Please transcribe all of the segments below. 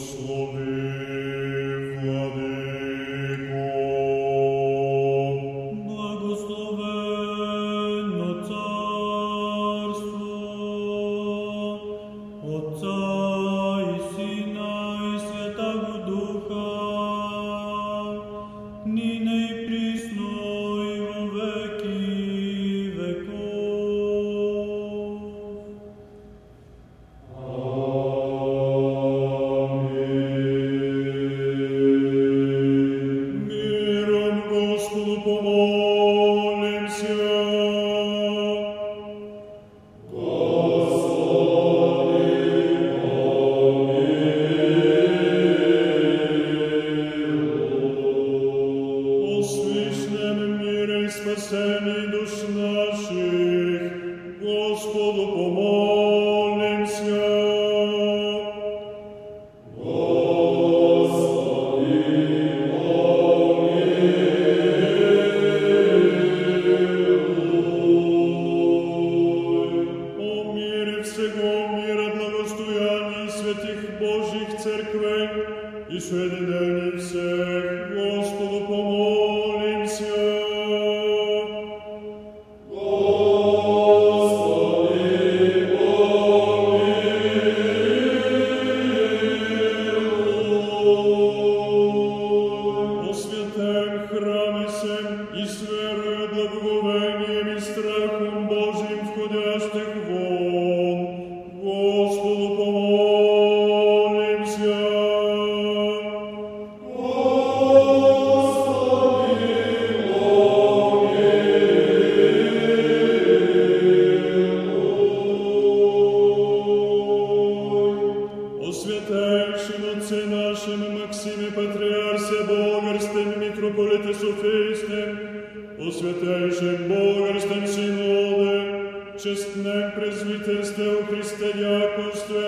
Slowly. Deus Christus Отец Софейстем, о святейшем Богорстем Синоде, честнем презвительстве у Христе яконстве,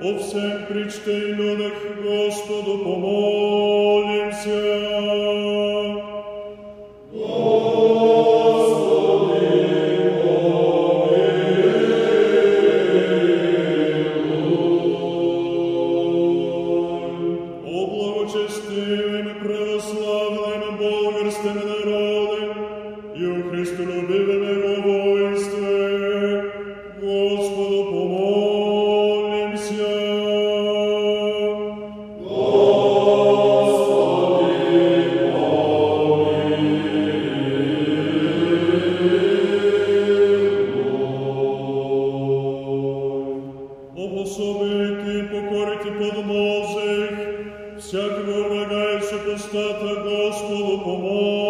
о всем причте и людях Господу помолимся. святата Господу pomo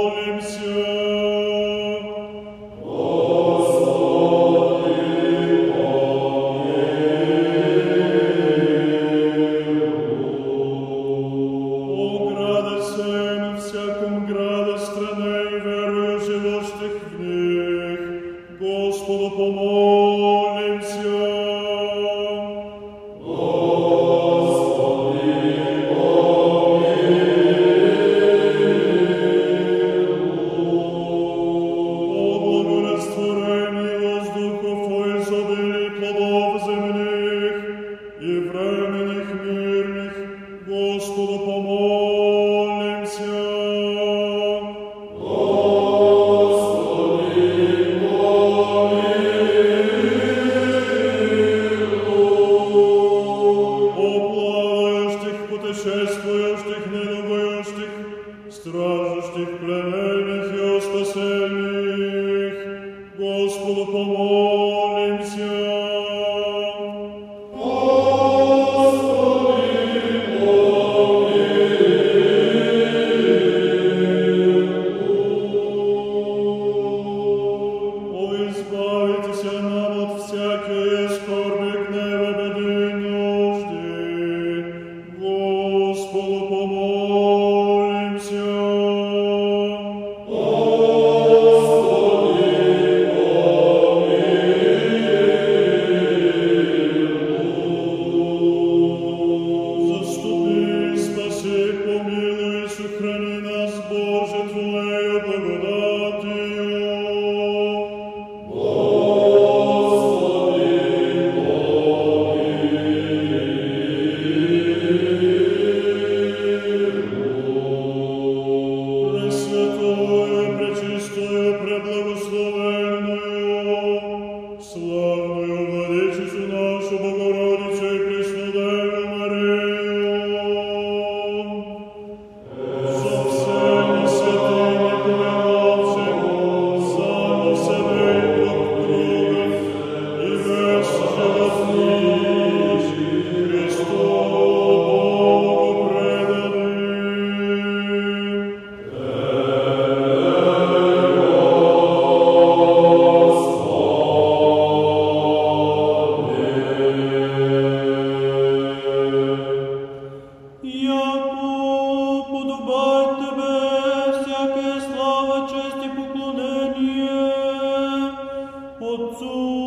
Господу помоги. Otsu.